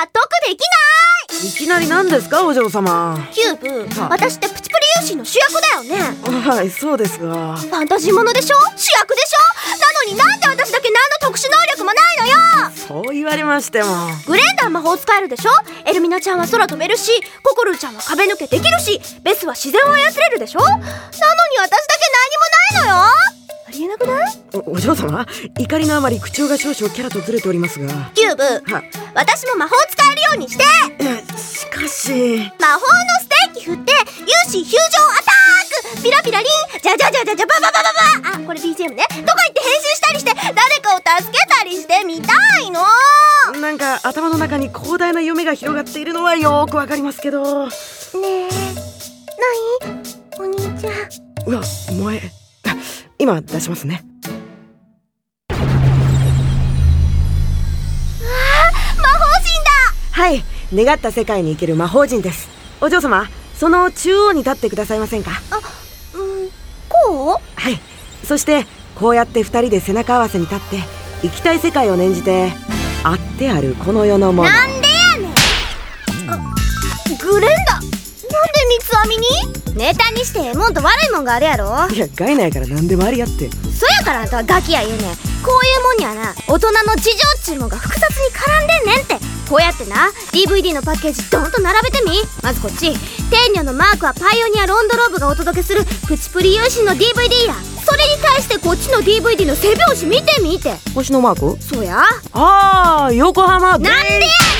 納得できない。いきなり何ですかお嬢様。キューブ私ってプチプリ勇士の主役だよね。はいそうですが。ファンタジーものでしょ？主役でしょ？なのになんで私だけ何の特殊能力もないのよ！そう言われましても。グレンダー魔法使えるでしょ？エルミナちゃんは空飛べるしココルーちゃんは壁抜けできるしベスは自然を操れるでしょ？なのに私だけ何もないのよ！ありえなくない？おお嬢様？怒りのあまり口調が少々キャラとずれておりますが。キューブは私も魔法使えるようにして。えしかし。魔法のステーキ振って勇士フュージョンアタックピラピラリンじゃじゃじゃじゃじゃバババババあこれ BGM ね。とか言って編集したりして誰かを助けたりしてみたいの。なんか頭の中に広大な夢が広がっているのはよーくわかりますけど。ねえ。何？お兄ちゃん。うわ萌え。あ今出しますねはい願った世界に行ける魔法陣です。お嬢様その中央に立ってくださいませんか？うんこう？はいそしてこうやって二人で背中合わせに立って行きたい世界を念じてあってあるこの世のもの。なんでやねん！あグレンダなんで三つ編みに？ネタにしてええもんと悪いもんがあるやろ？いや概内から何でもありやって。そやからあんたはガキや言うねん。こういうもんにはな大人の事情っちゅうのが複雑に絡んでんねんってこうやってな DVD のパッケージドンと並べてみ。まずこっち。天女のマークはパイオニアロンドローブがお届けするプチプリ有心の DVD や。それに対してこっちの DVD の背表紙見てみて。星のマーク？そうや。ああ横浜。なんでやね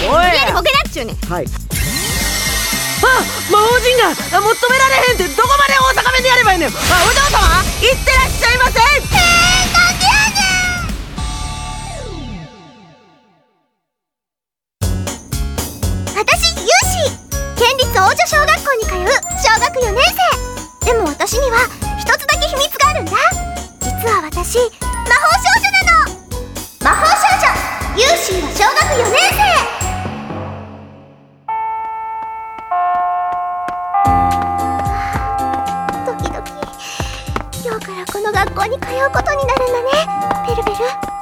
ん。おい。無理やりボケだっちゅうねん。はい。あ魔法陣があもう止められへんってどこまで大阪弁でやればいいねん。あお嬢様いってらっしゃいませ。えー、なんでや私には一つだけ秘密があるんだ。実は私魔法少女なの。魔法少女ユーシーは小学4年生。ドキドキ。今日からこの学校に通うことになるんだね。ベルベル。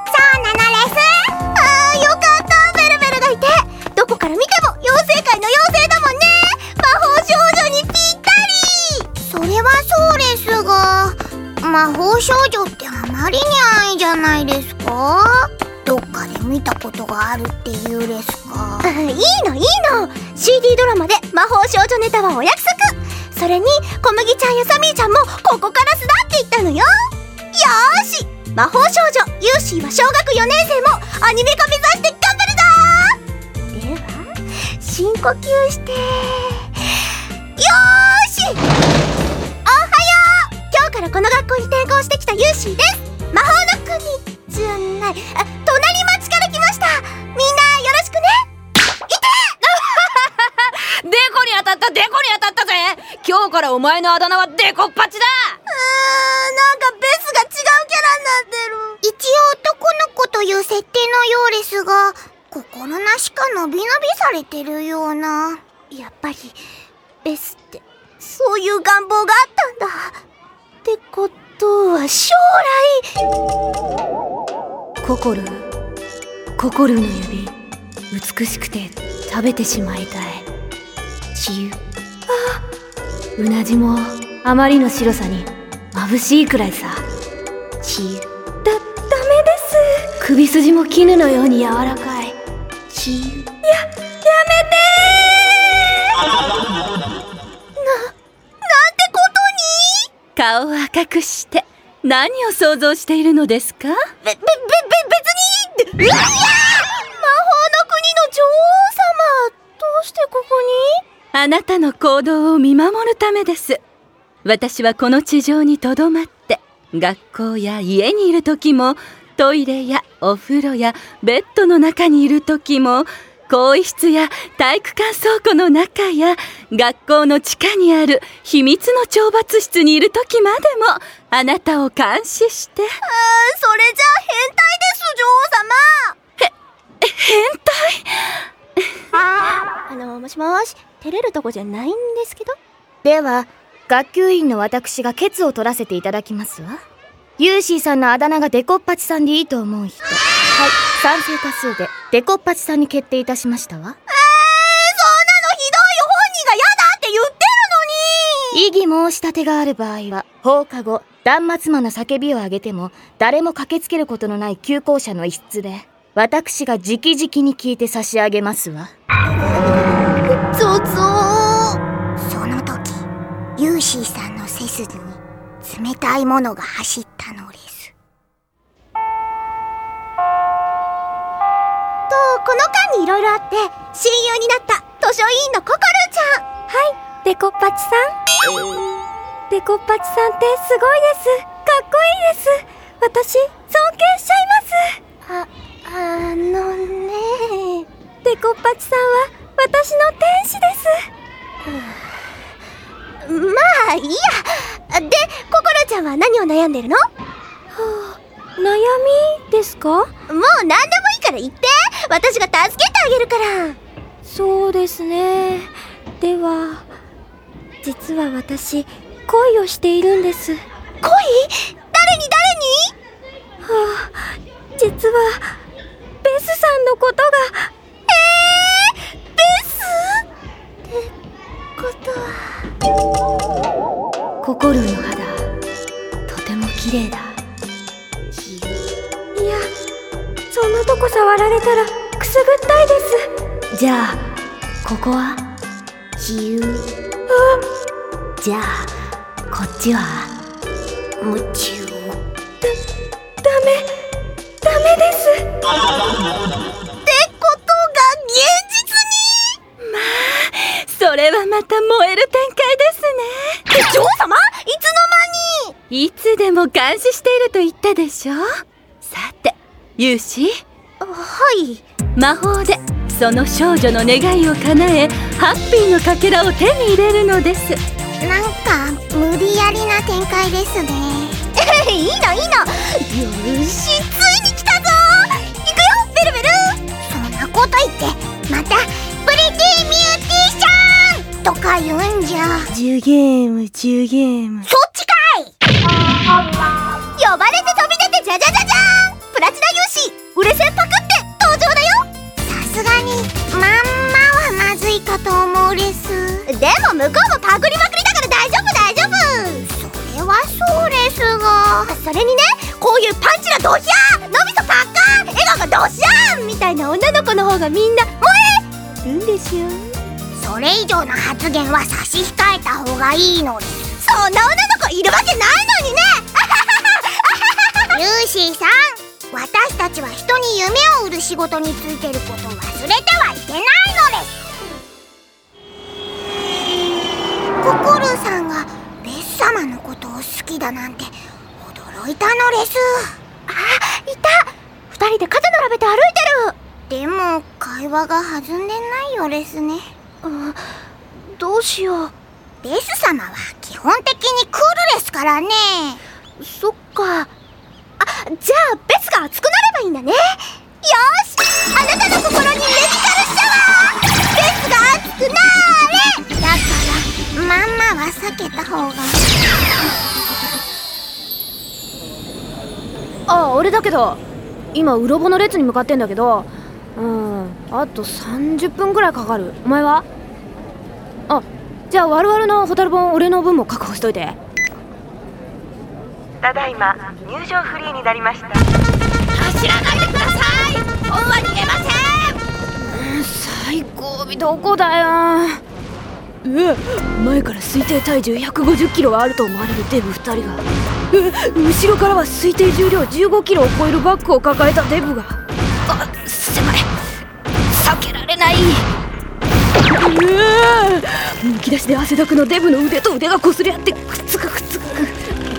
魔法少女ってあまりに安易じゃないですか？どっかで見たことがあるっていうですか？いいのいいの。CD ドラマで魔法少女ネタはお約束。それに小麦ちゃんやサミーちゃんもここから巣立っていったのよ。よーし！魔法少女ユーシーは小学4年生もアニメ化目指して頑張るぞ！では深呼吸して。よーし！からこの学校に転校してきたユーシーです。魔法の国じゃないあ隣町から来ました。みんなよろしくね。デコに当たったデコに当たったぜ！今日からお前のあだ名はデコッパチだ！うーんなんかベスが違うキャラになってる。一応男の子という設定のようですが心なしか伸び伸びされてるような。やっぱりベスってそういう願望があったんだってことは将来ココルココルの指美しくて食べてしまいたい。ちゆうなじもあまりの白さに眩しいくらいさ。ちゆだダメです。首筋も絹のように柔らかい。ちゆ顔を赤くして何を想像しているのですか？べ、べ、べ、べ、別にうわいや魔法の国の女王様。どうしてここに？あなたの行動を見守るためです。私はこの地上にとどまって学校や家にいる時もトイレやお風呂やベッドの中にいる時も更衣室や体育館倉庫の中や学校の地下にある秘密の懲罰室にいる時までもあなたを監視して。あーそれじゃあ変態です女王様。変態？あのもしもし照れるとこじゃないんですけど。では学級委員の私がケツを取らせていただきますわ。ユーシーさんのあだ名がデコッパチさんでいいと思う人はい。賛成多数でデコッパチさんに決定いたしましたわ。えー、そんなのひどい本人が嫌だって言ってるのに。異議申し立てがある場合は放課後断末魔の叫びを上げても誰も駆けつけることのない旧校舎の一室で私が直々に聞いて差し上げますわ。ゾゾその時ユーシーさんの背筋に冷たいものが走ったの。の間にいろいろあって親友になった図書委員のココルちゃん。はい。デコッパチさん。デコッパチさんってすごいです。かっこいいです。私尊敬しちゃいます。ああのね。デコッパチさんは私の天使です。まあいいや。でココルちゃんは何を悩んでるの？悩みですか？もう何でもいいから言って私が助けてあげるから。そうですね。では実は私恋をしているんです。恋？誰に？はあ実はベスさんのことが。誰にベス？ってことは。心の肌とても綺麗だ。いやそんなとこ触られたらぐったいです。じゃあここは？自由じゃあこっちは？夢中ダメ。ダメです。ってことが現実に。それはまた燃える展開ですね。女王様？いつの間に？いつでも監視していると言ったでしょ？さてユシ？はい魔法でその少女の願いを叶えハッピーのかけらを手に入れるのです。なんか無理やりな展開ですね。いいのいいの。よしついに来たぞ。行くよベルベル。そんなこと言ってまた「プリティミューティシャン!」とか言うんじゃ。10ゲーム10ゲーム。そ向こうもパクりまくりだから大丈夫大丈夫それはそうですがそれにねこういうパンチラドヒャーのびそパッカー笑顔がドシャーみたいな女の子の方がみんな燃えるんですよそれ以上の発言は差し控えた方がいいのですそん。な女の子いるわけないのにね。ユーシーさん。私たちは人に夢を売る仕事についてることを忘れてはいけないのです。ことを好きだなんて驚いたのです。いた。二人で肩並べて歩いてる。でも会話が弾んでないようですね。あどうしよう。ベス様は基本的にクールですからね。そっか。あじゃあベスが熱くなればいいんだね避けた方が。あ俺だけど。今うろぼの列に向かってんだけど。うん。あと30分ぐらいかかる。お前は？あじゃあ我々のホタル本俺の分も確保しといて。ただいま入場フリーになりました。最後尾どこだようわ前から推定体重150キロはあると思われるデブ2人が。う後ろからは推定重量15キロを超えるバッグを抱えたデブが。あ狭い避けられない。うむき出しで汗だくのデブの腕と腕が擦れ合ってくっつくくっつく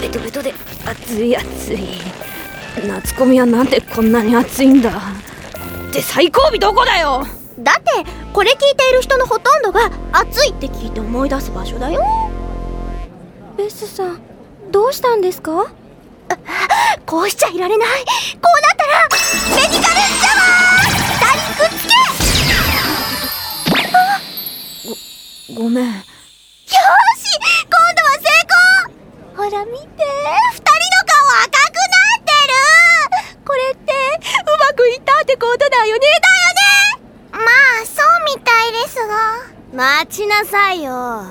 ベトベトで熱い熱い。夏コミはなんでこんなに熱いんだ。って最後尾どこだよ。だってこれ聞いている人のほとんどが暑いって聞いて思い出す場所だよ。ベスさんどうしたんですか？こうしちゃいられない。こうなったらメディカルシャワー二人くっつけ。ごめん。よーし今度は成功。ほら見て。二人の顔赤くなってる。これってうまくいったってことだよね待ちなさいよ。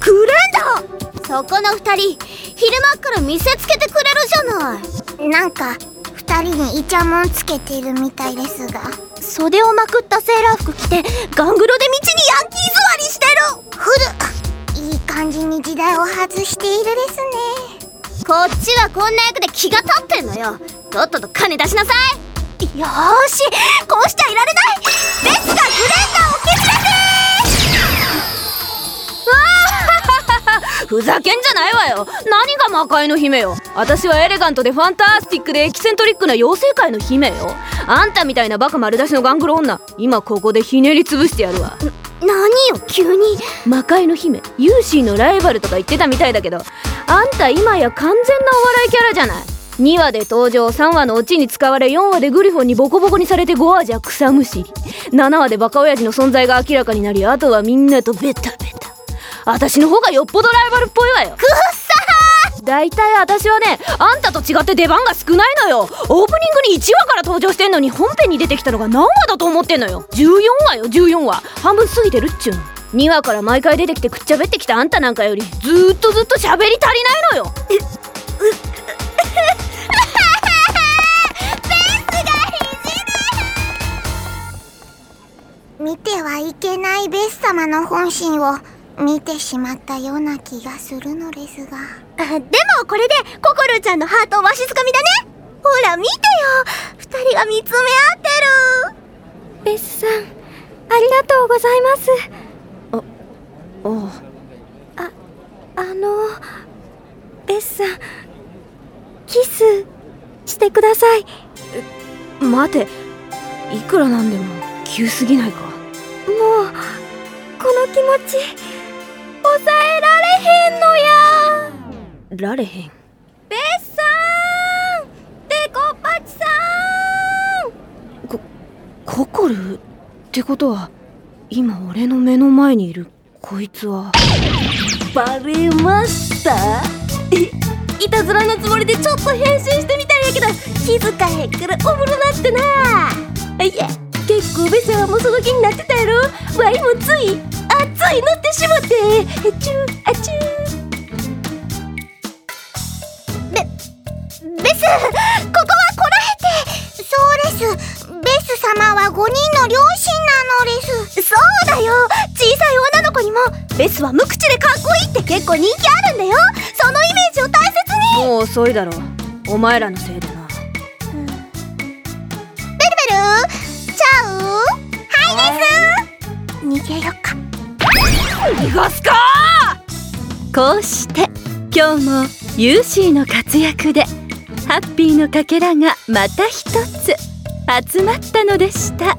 クレンダそこの二人昼間っから見せつけてくれるじゃない。なんか二人にイチャモンつけてるみたいですが。袖をまくったセーラー服着てガングロで道にヤンキー座りしてる。古っいい感じに時代を外しているですね。こっちはこんな役で気が立ってんのよ。とっとと金出しなさい。よーしこうしちゃいられない。ベスがグレンガーふざけんじゃないわよ。何が魔界の姫よ。私はエレガントでファンタスティックでエキセントリックな妖精界の姫よ。あんたみたいなバカ丸出しのガングロ女今ここでひねり潰してやるわ。せ何よ急に。魔界の姫ユーシーのライバルとか言ってたみたいだけどあんた今や完全なお笑いキャラじゃない。2話で登場3話のオチに使われ4話でグリフォンにボコボコにされて5話じゃ草むしり。7話でバカ親父の存在が明らかになりあとはみんなとベタ私の方がよっぽどライバルっぽいわよ。くっさー。大体私はねあんたと違って出番が少ないのよ。オープニングに1話から登場してんのに本編に出てきたのが何話だと思ってんのよ。14話よ14話。半分過ぎてるっちゅうの。2話から毎回出てきてくっちゃべってきたあんたなんかよりずーっとずっと喋り足りないのよ。見てはいけないベス様の本心を見てしまったような気がするのですが。あでもこれでココルちゃんのハートをわしづかみだね。ほら見てよ。二人が見つめ合ってる。ベスさんありがとうございます。おう。あのベスさんキスしてください。待て。いくらなんでも急すぎないか。もうこの気持ち。抑えられへんのや。られへん。ベスさん。デコパチさん。ココル？ってことは今俺の目の前にいるこいつは。バレました？えいたずらのつもりでちょっと変身してみたんやけど気づかへんからおもろなってな。いや結構ベスはもうその気になってたやろ？わいもつい熱い乗ってしまって。えチューあチュー。ベスここはこらえて。そうです。ベス様は5人の両親なのです。そうだよ。小さい女の子にも。ベスは無口でかっこいいって結構人気あるんだよ。そのイメージを大切に。もう遅いだろお前らのせいでなげよっか。逃がすかこうして今日もユーシーの活躍でハッピーのかけらがまた一つ集まったのでした。